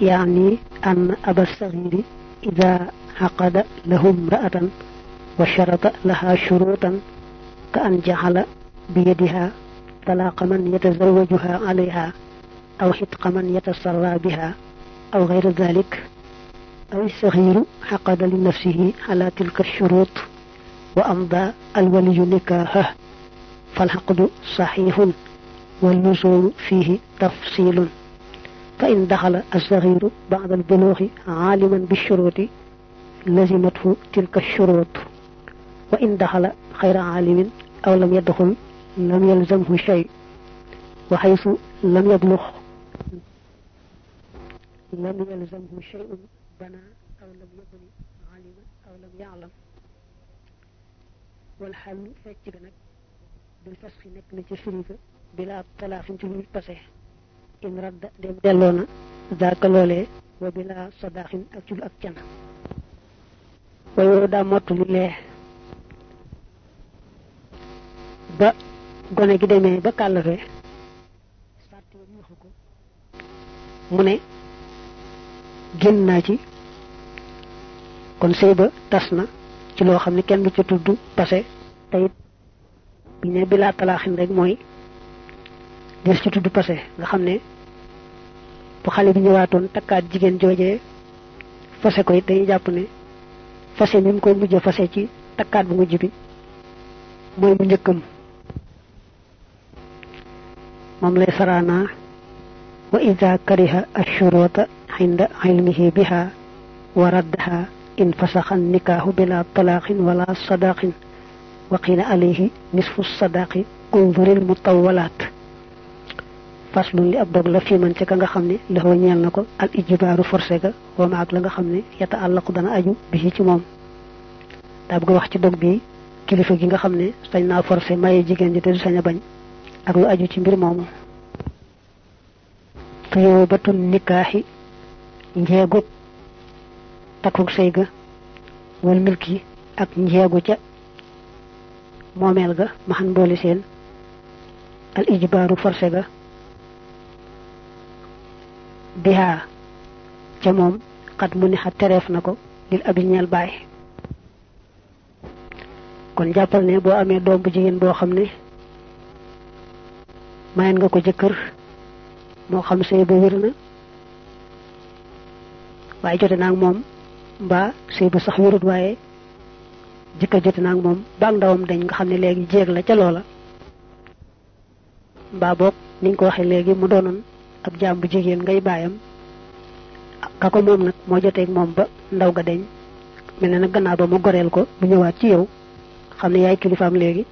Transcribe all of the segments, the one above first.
يعني أن أبا الصغير إذا عقد له امرأة وشرط لها شروطا كأن جعل بيدها طلاق من يتزوجها عليها أو حتق من يتسرى بها أو غير ذلك. أو الصغير عقد لنفسه على تلك الشروط وأمضى الولي نكاحه فالعقد صحيح والنزول فيه تفصيل. فإن دخل الصغير بعد البلوغ عالما بالشروط لزمته تلك الشروط. وإن دخل غير عالم أو لم يدخل لم يلزمه شيء وحيث لم يبلغ لم يلزمه شيء بنى أو لم يكن عالما أو لم يعلم. والحل فecc nag bil fasxi nekk na ci firi in radda dem delloo na zaaka loolee wa bila sadaaxin ak ci ak can way woo daa mottu li lee ba gone gi demee ba kàllafe sàtt yi waxu ko mu ne génn naa ci. Kon sëy ba tas ci loo xam kenn du passé. Te it bi ne rek des ci passé. Nga bu xale bi ñëwaatoon takkaat jigéen joojee fase ko it dañuy jàpp ne fase mi mu koy mujj fase ci takkaat bu mujj bi mooy mu njëkkam moom lay saraana wa ida kariha ashuruta inda ilmihi biha wa raddaha in fasaxa nikaahu bila talaaqin wala sadaqin wa qila alayhi nisfu sadaqi unzuril mutawalaat فصل لي ابدغ لا في من تي كاغا خامني هو نيال نكو الاجبار فورسيغا وما اك لاغا خامني يتعلق دنا اجو بي تي موم دا بغا واخ تي دوغ بي كليفه كيغا خامني ساجنا فورسي ماي جيجن دي تي ساجنا باج اجو تي مير موم تيو نجيغو تاكوك سيغا والملكي اك نجيغو تي موميلغا ما بولي سين الاجبار فورسيغا bihaa ca moom xat mu ni xa tereef na ko lil abi ñeel baay. Kon jàppal ne boo amee doom bu jigéen boo xam ne mayen nga ko jëkkër moo xam sëy ba wér na waaye jote naa ak moom mbaa sëy ba sax wérut waaye jëkkër jote moom ba ndawam dañ nga xam ne léegi jéeg la ca loola. Mbaa boog niñ ko waxee léegi mu doonoon ab jaam bu jigéen ngay baayam ka ko moom nag moo joteeg moom ba ndaw ga deñ. Mel ne nag gannaaw ba mu goreel ko bu ñëwaat ci yow xam ne yaay kilifaam léegi.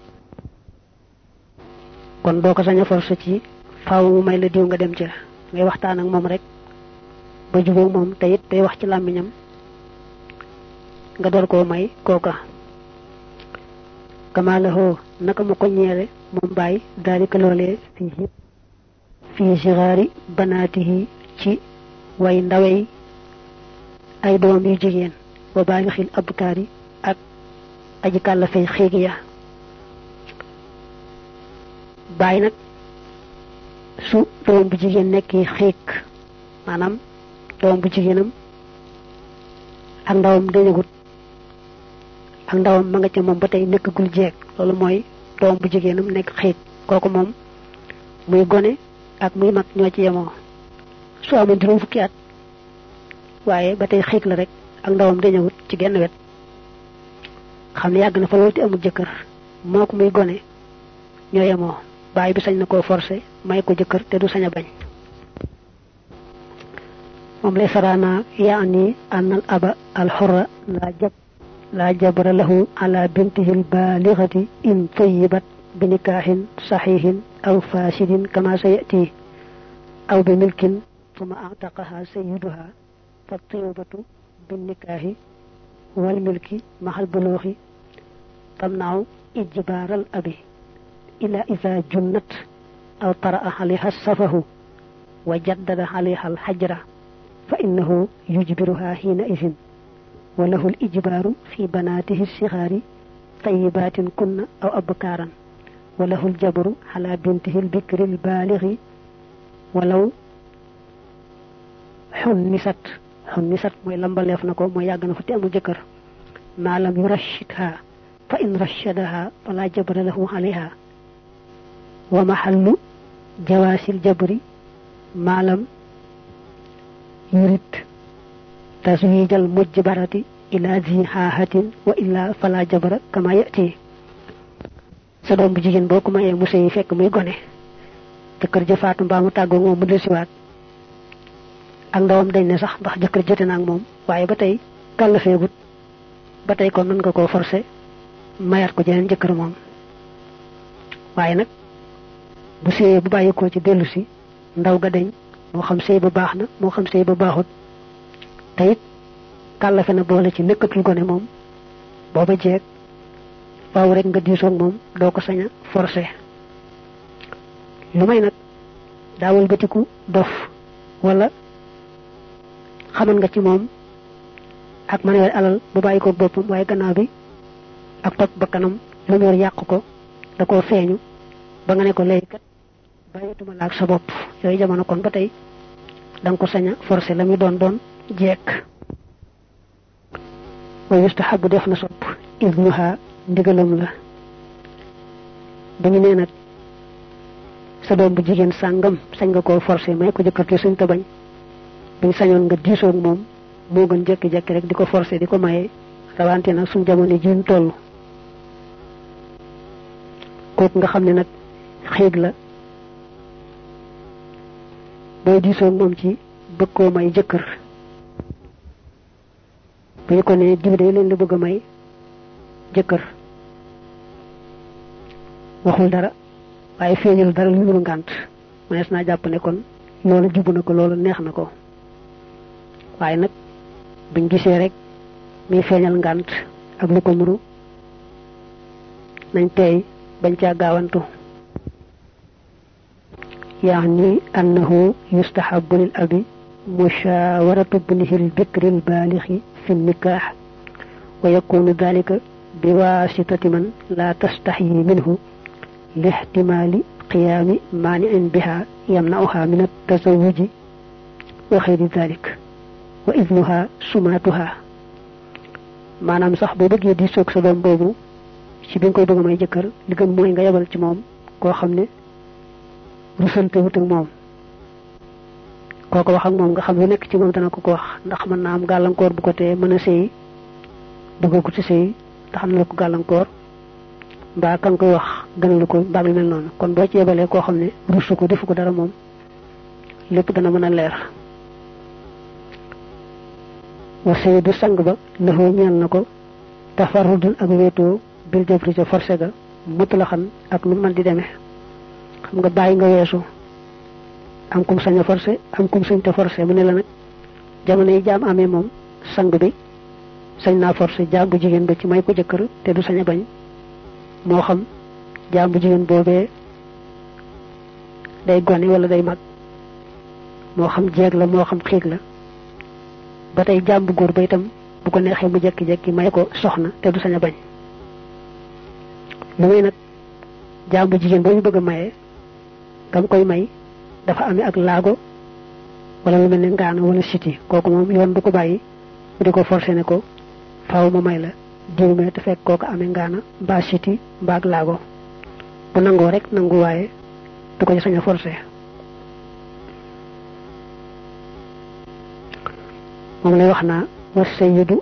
Kon doo ko force ci faaw mu may la diw nga dem ca ngay waxtaan ak moom rek ba jubóog moom te it day wax ci nga door koo may naka mu ko bàyyi daalika loolee fii fi sixaari banaatihi ci way ndawey ay doom yu jigéen wa bàyyi xil abkaar ak aji kàlla fay xiig ya. Bàyyi nag su doom bu jigéen nekkee xiig maanaam doom bu jigéenam ak ndawam dañagut, ak ndawam ma nga ca moom ba tey nekkagul jeeg, loolu mooy doom bu jigéenam nekk xiig kooku moom muy gone ak muy mag ñoo ci yemoo su amee juróom fukki at waaye ba tey xiig la rek ak ndawam dañawut ci genn wet xam ne yàgg na fa loolu te amul jëkkër ko muy gone ñoo yemoo bàyyi bi sañ na koo forcé may ko jëkkër te du sañ a bañ moom lay saraana yaani an al aba al xurra laa jab laa jabra lahu ala bintihi al baalixati in tayibat بنكاح صحيح أو فاسد كما سيأتي أو بملك ثم أعتقها سيدها فالطيبة بالنكاح والملك مع البلوغ تمنع إجبار الأب إلا إذا جنت أو طرأ عليها الصفه وجدد عليها الحجرة فإنه يجبرها حينئذ وله الإجبار في بناته الصغار طيبات كن أو أبكارا. وله الجبر على بنته البكر البالغ ولو حنست. حنست موي لامباليف نكو موي ياغنا فتي امو جكر ما لم يرشدها فإن رشدها فلا جبر له عليها. ومحل جواس الجبر ما لم يرد. تزويج المجبرة إلى ذي حاهة وإلا فلا جبر كما يأتي. Sa doom bu jigéen boo ko mayee mu sëy fekk muy gone jëkkër ja faatu mbaa mu tàggoo moom mu delsiwaat ak ndawam dañ ne sax ndax jëkkër jote na ak moom waaye ba tey kàllafeegut ba tey kon mën nga koo forcé mayaat ko jeneen jëkkër moom. Waaye nag bu sëyee bu bàyyikoo ci dellu si ndaw ga dañ moo xam sëy ba baax na moo xam sëy ba baaxut. Te it kàllafe na boole ci nekkatul gone moom. Booba jeeg faaw rek nga diisoog moom doo ko sañ a forcé lu may nag daawal batiku dof wala xaman nga ci moom ak mën alal bu bàyyi ko boppam waaye gannaaw bi ak topp ba kanam lu mu yor yàq ko da koo feeñu. Ba nga ne ko léegi kat bàyyituma la ak sa bopp. Yooyu jamono kon ba tey ko sañ a forcé la muy doon doon jekk wa yustahabu def na sopp idnuha ndigalam la. Dañu nee nag sa doom bu jigéen sàngam sañ nga koo forcé may ko jëkkër te suñ ta bañ. Buñ sañoon nga diisoog moom moo gën jekki-jekki rek di ko forcé di ko maye rawante nag suñ jamono ji ñu toll. Kooku nga xam ne nag xiig la booy diisoog moom ci bëgg koo may jëkkër. Bu ñu ko ne diw de leen la bëgg a may jëkkër waxul dara waaye feeñul dara lu nuru ngànt mënees naa jàpp ne kon loolu jubbu na ko loolu neex na ko waaye nag buñ gisee rek muy feeñal ngànt ak lu ko nuru nañ tey bañ caa gaawantu يعني أنه يستحب للأب مشاورة ابنه البكر البالغ في النكاح ويكون ذلك بواسطة من لا تستحي منه لاحتمال قيام مانع بها يمنعها من التزوج وخير ذلك وإذنها سماتها maanaam sax boo bëggee di soog sa doom boobu ci bi nga koy bëgg may jëkkër li gën mooy nga yebal ci moom koo xam ne rusante wut ak moom kooko wax ak moom nga xam lu nekk ci moom dana ko ko wax ndax mën naa am gàllankoor bu ko tee mën a sëy bëgg ko ci sëy te xam na ko gàllankoor mbaa kan koy wax gënalu ko mbaa lu mel noonu kon boo ci yebalee koo xam ne rusu ko defu ko dara moom lépp dana mën a leer wa sayyidu sang ba laxoo ñeel na ko tafarrudun ak wéetoo bil jabri ca forcé ga mutlaxan ak lu mën di demee xam nga bàyyi nga weesu am kum sañ a forcé am kum sañ te forcé mu ne la nag jamono yi jaam amee moom sang bi sañ naa forcé jaam bu jigéen ba ci may ko jëkkër te du sañ a bañ. Moo xam jaam bu jigéen boobee day gone wala day mag. Moo xam jeeg la moo xam xiig la. Ba tey jaam bu góor ba itam bu ko neexee mu jekki-jekki may ko soxna te du sañ a bañ. Muy nag jaam bu jigéen ba ñu bëgg a maye gam koy may dafa amee ak laago wala lu mel ne ngaana wala siti. Kooku moom yoon du ko bàyyi mu di ko forcé ne ko faaw ma may la diw me te fekk kooku amee ngaana mbaa siti ak laago bu nangoo rek nangu waaye du ko ci sañ forcé moom lay wax wa sayyidu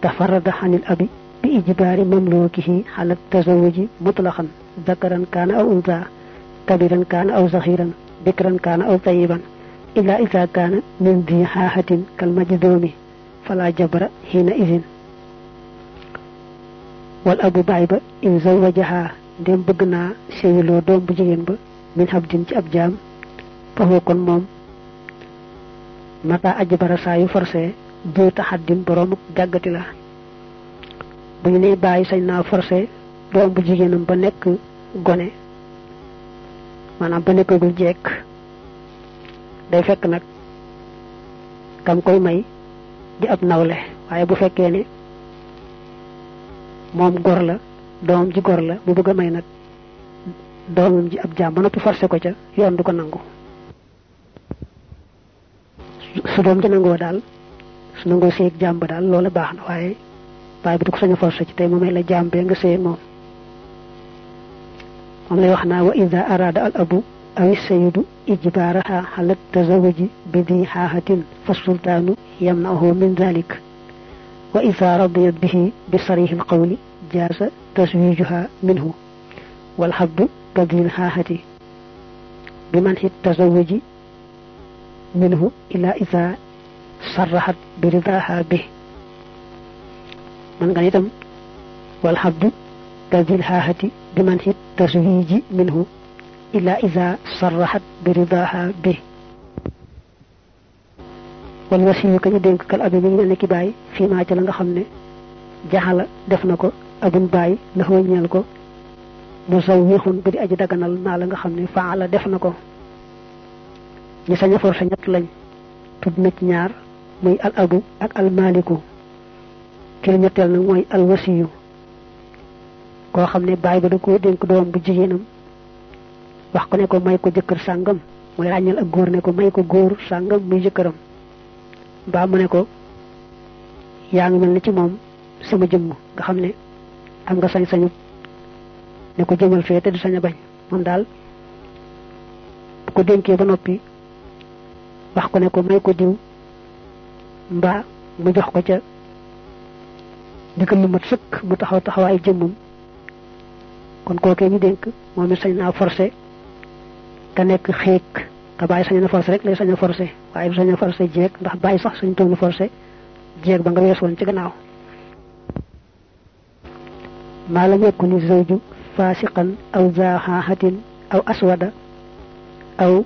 tafarrada xanil abi bi ijbaari mamlukihi ala tazawuji mutlaqan ذكرا كان أو أنثى كبيرا كان أو صغيرا بكرا كان أو طيبا إلا إذا كان من ذي حاحة كالمجذوم فلا جبر حينئذ wal abu bayba in zawwajaha dem bëgg sey lo doom bu jigen ba min habdin ci ab jaam kon mom mata aji bara yu forcé bu taxaddin borom jàggati la. Bu ñu ne bàyyi sey na forcé doom bu jigenum ba nek goné manam ba nek gu jek day fekk nak kam koy may di ab nawle. Waye bu fekkee ni moom gor la doomam ji gor la bu bëgg may nag doomam ji ab jaam ba noppi forcé ko ca yoon du ko nangu su doom ci nangoo daal su nangoo seeg jàmb daal loola baax na waaye baay bi du ko sañ a forcé ci tey mu may la jàmbee nga seeg moom moom lay wax naa wa ida arada al abu aw sayidu ijbaaraha ala tazawuji bi di xaaxatin fa sultaanu yamnahu min radiyat bihi bi sarih al qawli itam wal habdu kadil xaaxati bi manxi taswiji minhu ila ida sarraxat bi ridaha bi wal wasiyu ka ñu dénk kal abi mi ngi mel ne ki bàyyi fii maa ca la nga xam ne jaxala def na ko abun bàyyi la ñeel ko. Mu saw wéexun ba di aji daganal maa la nga xam ne faala def na ko. Ñi sañ a forcé ñett lañ. Tudd na ci ñaar muy al abu ak al maliku ki la ñetteel nag mooy al wasiyu. Koo xam bàyyi ba da ko dénk doom bu jigéenam. Wax ko ne ko may ko jëkkër sàngam. Mooy ràññal ak góor ne ko may ko góor sàngam muy mbaa mu ne ko yaa ci moom sama jëmm nga xam ne am nga sañ-sañu ne ko jëmal fee te du sañ a bañ. Moom daal ko dénkee ba noppi wax ko ne ko may ko diw mbaa mu jox ko ca ndigal lu mat sëkk mu taxaw taxawaay jëmmam. Kon kookee ñu dénk moom it sañ naa forcé ka nekk xéeg ka bàyyi sañ na forcé rek lay sañ a forcé waaye du sañ a forcé jeeg ndax bàyyi sax sañ toon forcé jeeg ba nga weesoon ci gannaaw ما لم يكن الزوج فاسقا أو ذا حاحة أو أسود أو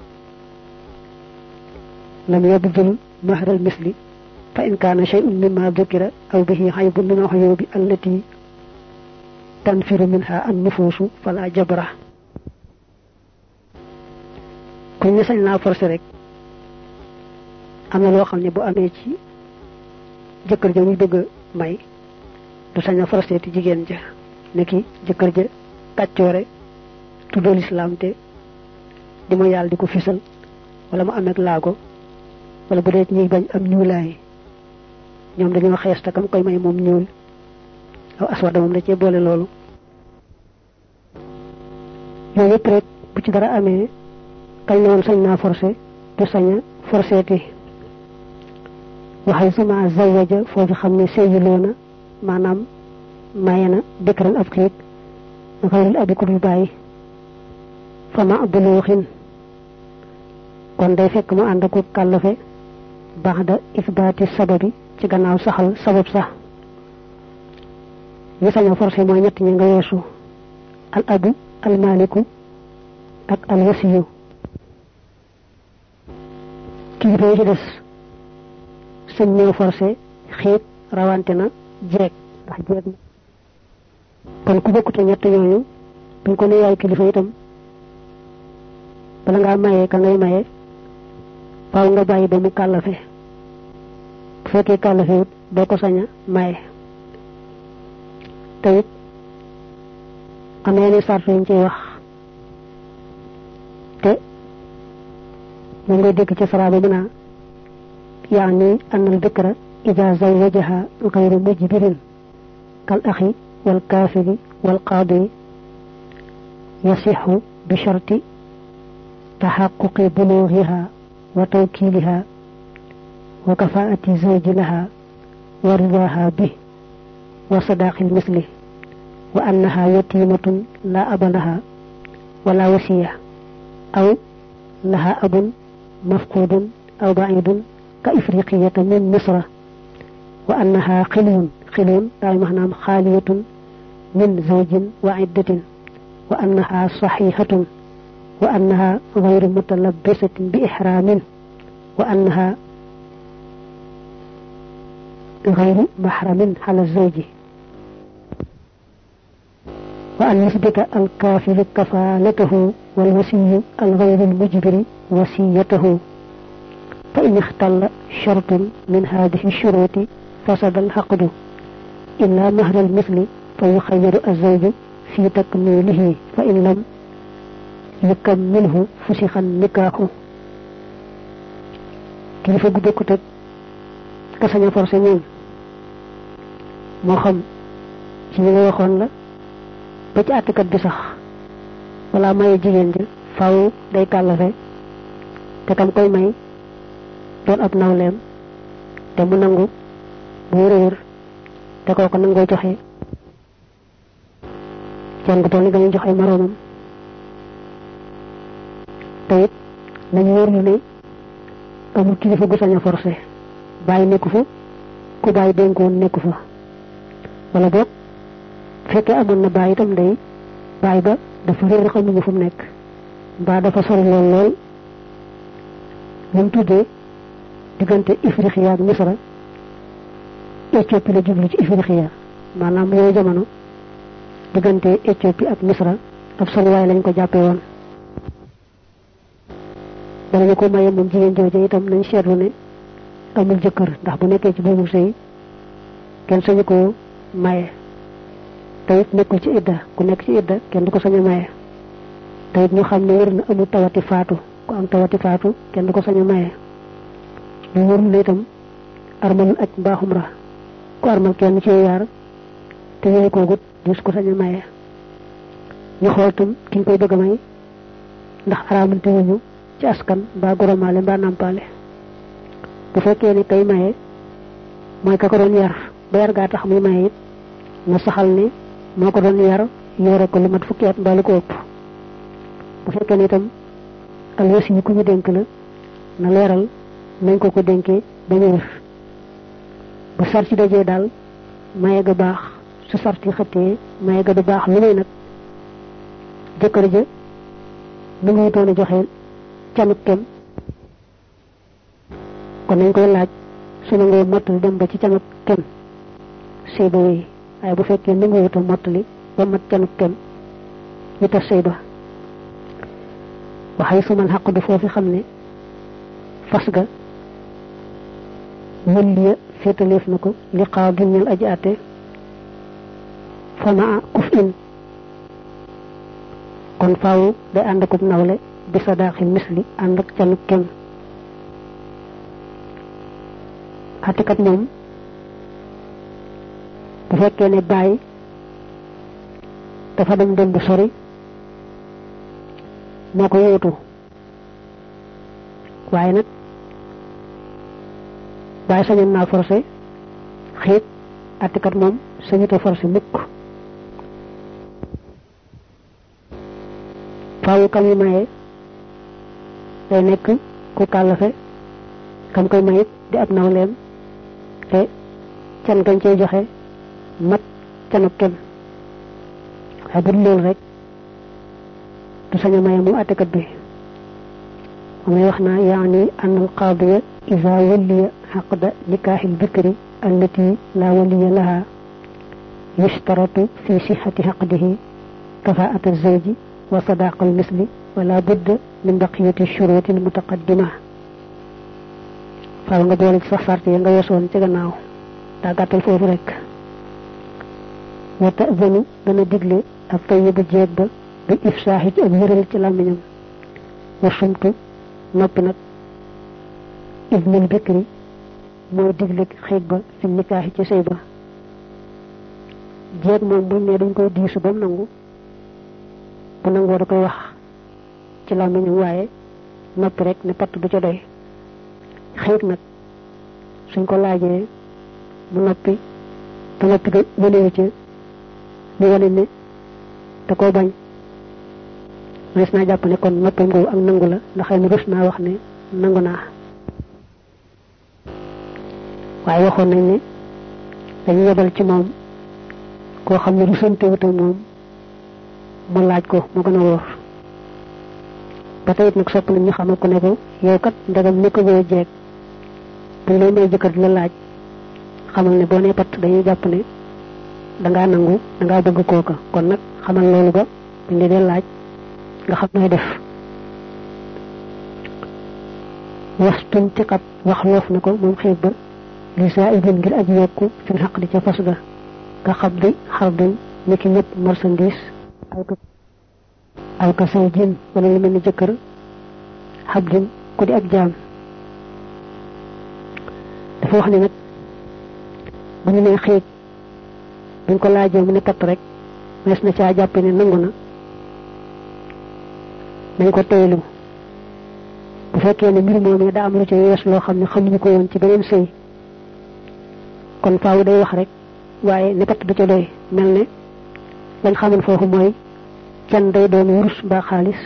لم يبذل مهر المثل فإن كان شيء مما ذكر أو به حيب من الحيوب التي تنفر منها النفوس فلا جبرة. كن يسالنا فرصة رك أنا لو أخل بو أميتي ذكر جميل بغ ماي. تسألنا فرصة تجي جهة ne ki jëkkër ja kàccoore tuddoo lislaam te di ma yàlla di ko fisal wala mu ameeg laago wala bu dee ñuy bañ am ñuulaay ñoom dañoo xees te kam koy may moom ñuul. Aw aswada moom da cee boole loolu. Yooyu yëpp rek bu ci dara amee kañ la woon sañ naa forcé du sañ a forcé ti waxay sama zawaja foofu xam ne sëyuloo na maanaam maye na dëkkëran ab xiig xayril abi ku dul bàyyi fama buluuxin kon day fekk mu ànd ko kàllafe baxda isbaati sababi ci gannaaw saxal sabab sax. Ñi saña forcé mooy ñett ñi nga weesu al abu al maliku ak al wasiyu kilifa yi ci des sëñ ñoo forcé xiit rawante na jeeg na kon ku bokkute ñett ñooñu buñ ko ne yaay kilifa itam bala ngaa mayee ka ngay maye faaw nga bàyyi ba mu kàllafe. Bu fekkee kàllafe wut doo ko sañ a maye. Te it am na yenn sart yuñ ciy wax. Te moom ngay dégg ci saraaba bi naa yaani annal dëkkara ida zawwajaha gayru mujbirin kal axi والكافر والقاضي يصح بشرط تحقق بلوغها وتوكيلها وكفاءة زوج لها ورضاها به وصداق المثل وأنها يتيمة لا أب لها ولا وسيع أو لها أب مفقود أو بعيد كإفريقية من مصر وأنها خلون خلون دائما خالية من زوج وعدة وأنها صحيحة وأنها غير متلبسة بإحرام وأنها غير محرم على الزوج. وأن يثبت الكافر كفالته والوسي الغير المجبر وسيته. فإن اختل شرط من هذه الشروط فسد العقد. إلا مهر المثل فيخير الزوج في تكميله فإن لم يكمله فسخ النكاح. كيف قدو كتب؟ كسنة فرسنين مخم سنين وخون لا بج أتكد بسخ ولا ما يجي ينجل فاو داي تالفه تكام كوي ماي؟ دون أبناو لهم. تمو نانغو بورير. تكو كنانغو جوحي can gu toll ni gañu jox ay moroomam te it nañu wóor ñu ne amul kilifa gu sañ forcé bàyyi nekku fa ku bàyyi dénkoon nekku fa wala boog fekkee amoon na bàyyi itam day bàyyi ba dafa réer xamuñu fu mu nekk mbaa dafa sori lool lool ñu tuddee diggante Ifriqiya ak Misra. Éthiopie la jublu ci Ifriqiya maanaam yooyu jamono diggante Éthiopie ak Misra ab soriwaay lañ ko jàppee woon. Danañu ko maye moom jigéen jooje itam nañ seetlu ne amul jëkkër ndax bu nekkee ci boobu sëy kenn sañu ko maye. Te it nekkul ci idda ku nekk ci idda kenn du ko sañ a maye. Te it ñu xam ne wér na amul tawati faatu ku am tawati faatu kenn du ko sañ a maye. Ñu wóor na itam armalul aj mbaaxum ra ku armal kenn ci yaar te yooyu koo dis ko sañ a maye. Ñu xool tam ki koy bëgg a may ndax araamante wuñu ci askan mbaa goromaale mbaa nàmpaale bu fekkee ni kay maye mooy ka ko doon yar ba yar gaa tax muy maye it na saxal ne moo ko doon yar yore ko lu mat fukki mbaa lu ko ëpp. Bu fekkee ne itam alwasi yi ku ñu la na leeral nañ ko ko dénkee ba ñu bu sar ci dajee daal maye ga baax. Su sarti xëttee maye ga du baax lu muy nag jëkkër ja mu ngi doon a joxe canut kem kon nañ koy laaj su na ngay mottali dem ba ci canut kem sëy ba wéy waaye bu fekkee nu nga wuta mottali ba mat canut kem ñu tas sëy ba waxay su man xaq du foofu xam ne fas ga wëlliya féetaleef na ko li xaaw gi ñel aji àtte fama kuf in kon faaw day ànd akub nawle bi sadaaxil misli ànd ak canut kem. Àttekat moom bu fekkee ne bàyyi dafa dem dem bu sori moo ko yootu. Waaye nag bàyyi sañoon naa forcé xiit àttekat moom sañuta forcé mukk faawu kam yi maye day nekk ku kàllafe kam koy mayit di ab nawleem te can gañ cey joxe mat canab kem waaye bu loolu rek du sañ a maye moom àttekat bi moom wax naa yaani an al qaadiya ida walliya xaqda nikaaxi lbikri allati la waliya laha yushtaratu fi sixati xaqdihi kafaat alzawji وصداق المثل ولا بد من بقية الشروط المتقدمة. فهو نقول صفرت ينغى يسون تغناو تاقات الفوف رك وتأذن دنا دقل الطيب الجيب بإفساح تأذير الكلام منهم وصمت نبنا إذن البكر مو دقل خيب في النكاح تسيبه جيب مو مو نيرن كو ديسو بمنغو bu nangoo da koy wax ci làmmiñam waaye noppi rek ne patt du ca doy xiig nag suñ ko laajee mu noppi te noppi ga mënewu ci ñu wane ne da koo bañ naa jàpp ne kon ak nangu la ndax xëy na rus naa wax ne nangu naa waaye waxoon nañ ne dañu yebal ci moom koo xam ne rusante moom mu laaj ko mu gën a wóor ba tey nag sopp nañ ñu xamal ko ne ko yow kat ndegam ne ko boo jeeg buñ lay may jëkkër di la laaj xamal ne boo nee pat dañuy jàpp ne dangaa nangu dangaa bëgg kooka kon nag xamal loolu ba buñ la dee laaj nga xam nooy def waxtuñ ci xat wax loof na ko moom xiib ba li saa ibin ngir aji yokku fi xaq di ca fas ga nga xam di xar duñ ni ki ñëpp marchandise aw ka aw saw jin lu mel ni jëkkër xab din ku di ak jaam. Dafa wax ne nag bu ñu nee xiig buñ ko laajee mu ne patt rek mees na caa jàppe ne nangu na nañ ko teylu. Bu fekkee ne mbir moom daa am lu ci yees loo xam ne xamuñu ko woon ci beneen sëy kon faaw day wax rek waaye ne du ca doy mel ne lañ xamoon foofu mooy can day doon wurus mbaa xaalis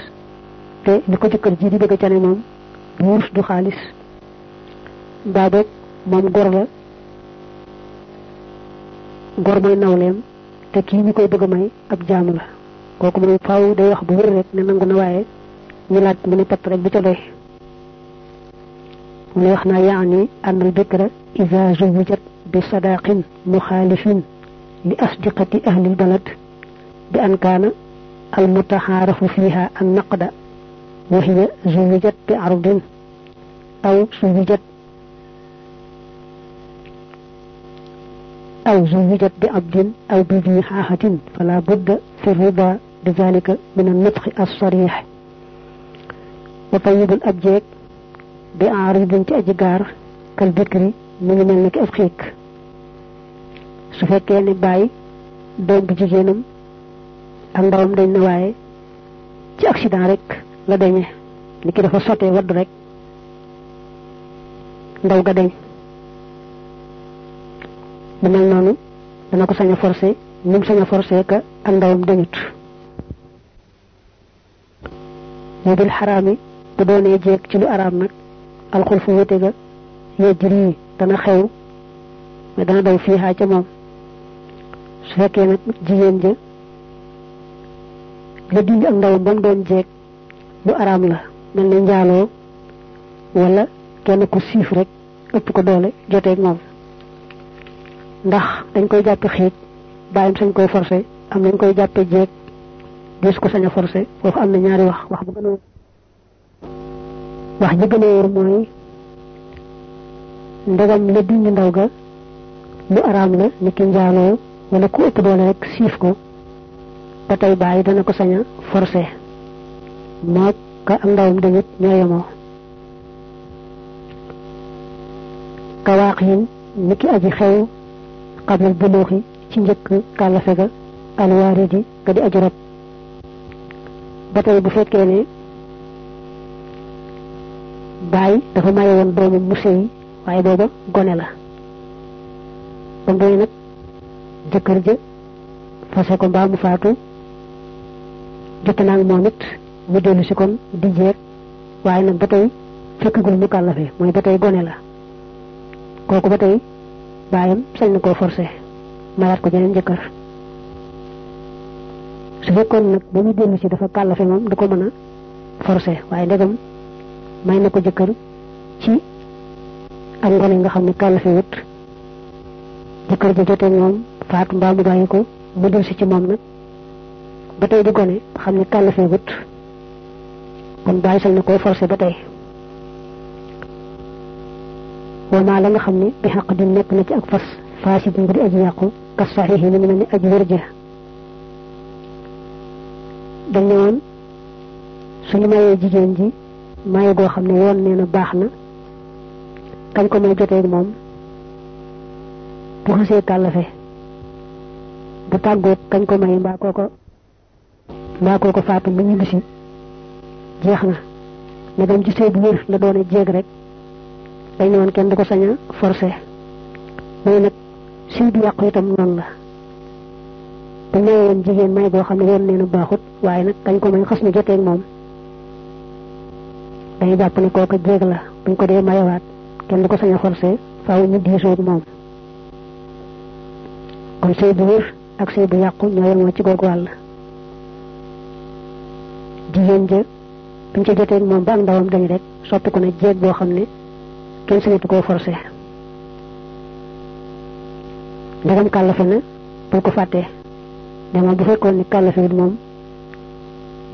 te li ko jëkkër ji di bëgg cane moom wurus du xaalis mbaa boog moom gor la gor mooy nawleem te kii ñu koy bëgg may ab jaam la kooku mu ne faaw day wax bu wér rek ne nangu na waaye ñu laaj mu ne patt rek du ca doy mu ne wax naa yaani an al bikra ida zuwijat bi sadaqin muxaalifin li asdiqati ahli al balad fiha an naqda wa hiya zuwijat bi ardin aw zuwijat أو زوجت بعبد أو بذي فلا بد في الرضا بذلك من النطق الصريح. وطيب الأبجيك بأعرض تأجقار كالبكر من ملك أفخيك. سفكين باي دوم بجيجينم ak ndawam dañ na waaye ci accident rek la dañe ni ki dafa soté wadd rek. Ndaw ga dañ bu mel noonu dana ko sañ a forcé ni mu sañ a forcé ka ak ndawam dañut mu bil xaraami bu doonee jeeg ci lu araam nag alxul fu wéte ga yejjiri dana xew mais dana daw fii xaa ca moom. Su fekkee nag jigéen ja la dindi ak ndawam ba mu doon jeeg lu araam la mel ne njaaloo wala kenn ku siif rek ëpp ko doole joteeg moom. Ndax dañ koy jàppe xiig bàyyam sañ koy forcé am nañ koy jàppe jeeg gis ko sañ a forcé foofu am na ñaari wax wax bu gën a wax ji gën a wóor mooy ndegam la dindi ndaw ga lu araam la ni ki njaaloo wala ku ëpp doole rek siif ko ba tey bàyyi dana ko sañ a forcé moo ka ak ndawam dañut ñoo yemoo ka waax yin ni ki aji xew xablal buluuxi ci njëkk kàllafe ga alwaaridi ga di aji rob ba tey bu fekkee ne baay dafa maye woon doomu mu sëy waaye booba gone la ba mu nag jëkkër ja fase ko mbaa mu faatu jote naa moom it mu dellu si kon di jeeg. Waaye nag ba tey fekkagul mu kàllafe mooy ba tey gone la. Kooku ba tey baayam sañ na koo forcé mayaat ko jeneen jëkkër. Su fekkoon nag ba mu dellu si dafa kàllafe moom du ko mën a forcé waaye ndegam may na ko jëkkër ci ak ngone nga xam ne kàllafe wut. Jëkkër ja jotee moom faatu mbaa mu bàyyi ko mu dellu si ci moom nag ba tey di gone xam ne kàllafe wut. Kon bàyyi sañ na koo forcé ba tey. Wama la nga xam ne bi xaq di nekk na ci ak fas fasid bu di aji yàqu ka saxiix yi ni mu ni aji wér dañ ne suñu mayee jigéen ji maye goo xam ne yoon nee na kañ ko may joteeg moom bu xasee kàllafe bu tàggoog kañ ko may mbaa kooko mbaa kooko faatu mu ñu bisi jeex na. Ne dem ci sëy bu wér la doone jéeg rek. Dañ ne woon kenn du ko sañ a forcé mooy nag sëy bi yàqu itam noonu la. Dañ ne woon jigéen may goo xam ne yoon nee na baaxut waaye nag kañ ko may xas na joteeg moom. Dañuy jàpp ne kooka jéeg la. Buñ ko dee mayewaat kenn du ko sañ a forcé faaw ñu diisoog moom. Kon sëy bu wér ak sëy bu yàqu ñoo yemoo ci googu wàll ja buñ ca joteeg moom ba ndawam dañ rek soppi ko ne jéeg boo xam ne kenn sañatu koo forcé. Ndegam kàllafe na bul ko fàttee dama bu fekkoon ni kàllafe wut moom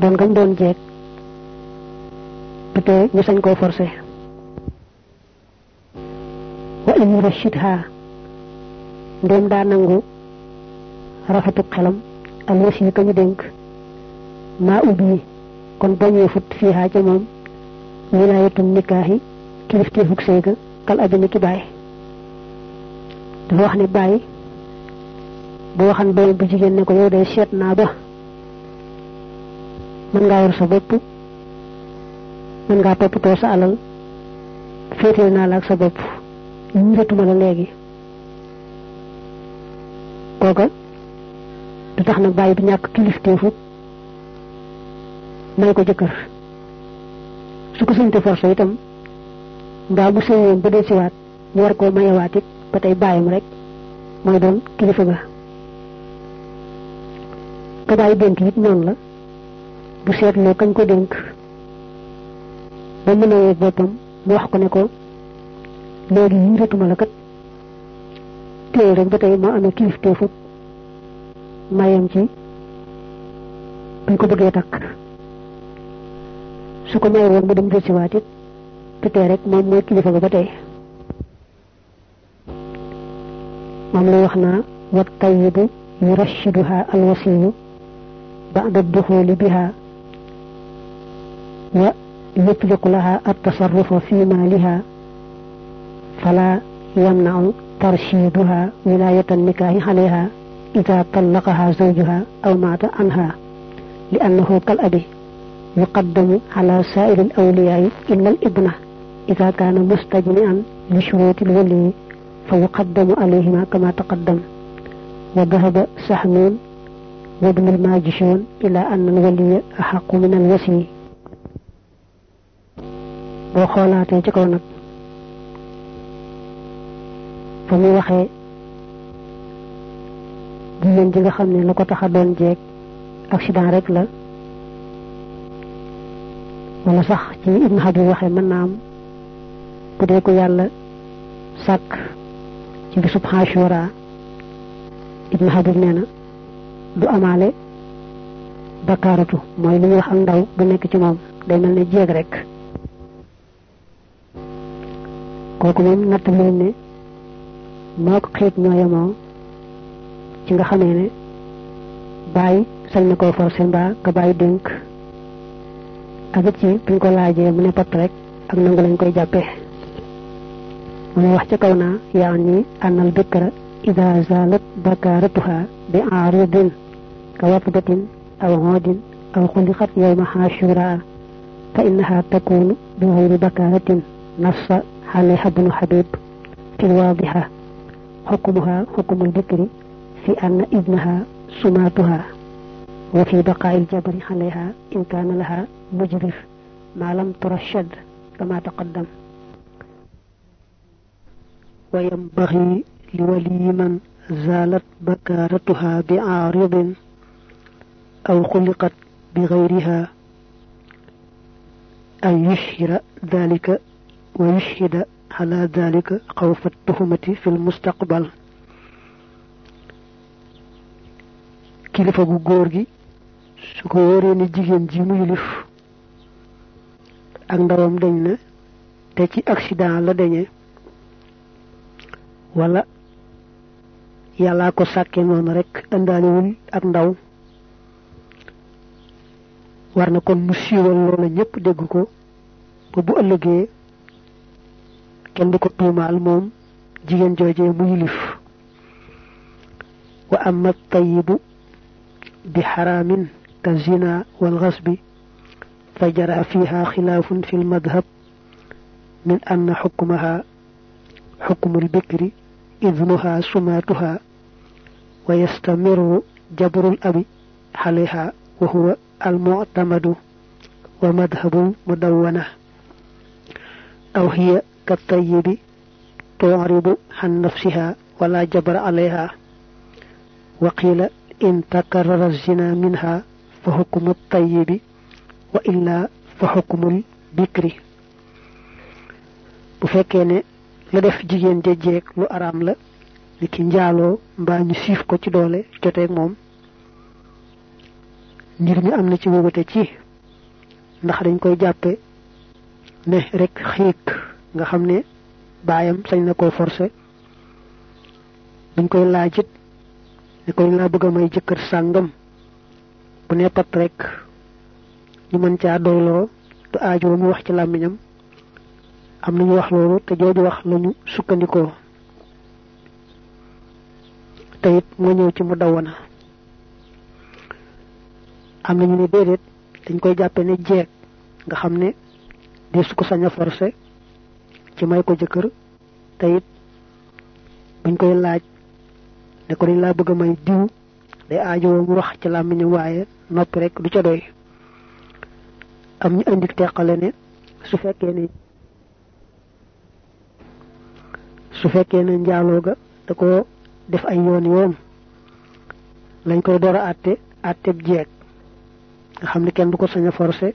doon gam doon jeeg du tee ñu sañ koo forcé. Wa in yurashidha ndéem daa nangu rafetu xelam alwasi ka ñu dénk maa ubbi kon bañee fut fiihaa ca moom wilaayatum nikaahi kilifteefug sëy ga kal abi ni ki baay dafa wax ne bàyyi bu waxan doom bu jigéen ne ko yow day seet naa ba mën ngaa yor sa bopp mën ngaa toppatoo sa alal féetee naa la ak sa bopp ñiratuma la léegi. kooka du tax nag bàyyi bi ñàkk kilifteefu may ko jëkkër. Su ko sëñte forcé itam mbaa bu sëyoon ba del siwaat ñu war koo mayewaat it ba tey bàyyam rek mooy doon kilifa ga. Ka bàyyi dénk it noonu la bu seetloo kañ ko dénk. Ba mën a yeeg boppam mu wax ko ne ko léegi yiratuma la kat. Téye rek ba tey moo amee kilifteefu mayam ci buñ ko bëggee takk su ko may woon mu dem jël si waat it tutee rek moom mooy kilifa ga ba tey moom lay wax naa wa tayibu yurashiduha alwasiyu ba'da duxuli biha wa يطلق لها التصرف في مالها فلا يمنع ترشيدها ولاية النكاح عليها إذا طلقها زوجها أو مات عنها لأنه كالأب يقدم على سائر الأولياء إلا الإبنة. إذا كان مستجمعا لشروط الولي فيقدم عليهما كما تقدم. وذهب سحنون وابن الماجشون إلى أن الولي أحق من الوسي boo xoolaatee ci kaw nag fa muy waxee jigéen ji nga xam ne lu ko tax a doon jeeg accident rek la wala sax ci ibn habib waxe mën naa am. bu ko yàlla sàkk ci bisub xaashura ibn habib nee na du amaale bakaaratu mooy li ñuy wax ak ndaw bu nekk ci moom. day mel ne jeeg rek. kooku moom natt leen ne moo ko xiit ñoo yemoo ci nga xamee ne bàyyi sañ na koo forcé mbaa nga bàyyi dénk ak it ci buñ ko laajee mu ne pat rek ak nangu lañ koy jàppee mu ne wax ca kaw naa yaa ni ànnal bikra ida zalat bakaratuha bi aaridin ka watbatin aw hoodin aw xuliqat yowma xaashura fa innaha takunu bi gayri bakaratin nassa عليها ابن حبيب في الواضحة حكمها حكم الذكر في أن ابنها سماتها وفي بقاء الجبر عليها إن كان لها مجرف ما لم ترشد كما تقدم. وينبغي لولي من زالت بكارتها بعارض أو خلقت بغيرها أن يشهر ذلك ويشهد على ذلك خوف التهمة في المستقبل. góor gi su ko wóoree ni jigéen ji mu yilif ak ndawam dañ na te ci accident la dañe. Wala yàllaa ko sàkke noonu rek indaaliwul ak ndaw. War na kon mu siiwal loola ñëpp dégg ko ba bu ëllëgee kenn du ko tuumaal moom jigéen joojee mu yilif wa amma tayibu bi xaraamin كالزنا والغصب فجرى فيها خلاف في المذهب من أن حكمها حكم البكر إذنها سماتها ويستمر جبر الأب عليها وهو المعتمد ومذهب مدونة. أو هي كالطيب تعرض عن نفسها ولا جبر عليها. وقيل إن تكرر الزنا منها fa hukmu wa illa fa bikri bu fekkee ne la def jigéen ja jeeg lu araam la li ki njaaloo mbaa ñu siif ko ci doole joteeg moom. Ngir ñu am na ci wóobate ci ndax dañ koy jàppe ne rek xiik nga xam ne sañ na koo forcé. Dañ koy laajit ne ko laa bëgg may jëkkër sàngam bu ne pat rek ñu mën caa doyloo du aajo mu wax ci làmmiñam. am nañu wax loolu te jooju wax lañu sukkandikoo. tayit mo ñew ci mu dawana am nañu ne dedet dañ koy jappé ne jeeg nga xamné su ko saña forcé ci may ko jëkër tayit buñ koy laaj ne ko dañ la bëgg may diw day aajo mu wax ci làmmiñu waaye nopp rek du ca doy. Am ñu andi teqale ne su fekkee ne su fekkee ne njaaloo ga da ko def ay yoon yoon lañ koy door a àtte àtteb jeeg. Nga xam ne kenn du ko sañ a forcé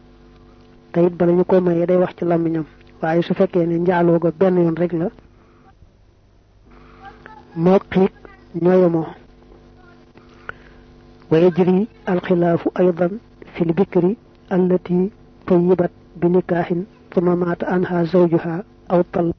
te it bala ñu ko mayee day wax ci làmmiñam. Waaye su fekkee ne njaaloo ga benn yoon rek la moo xiig ñooyamoo ويجري الخلاف أيضا في البكر التي طيبت بنكاح ثم مات عنها زوجها أو طلق.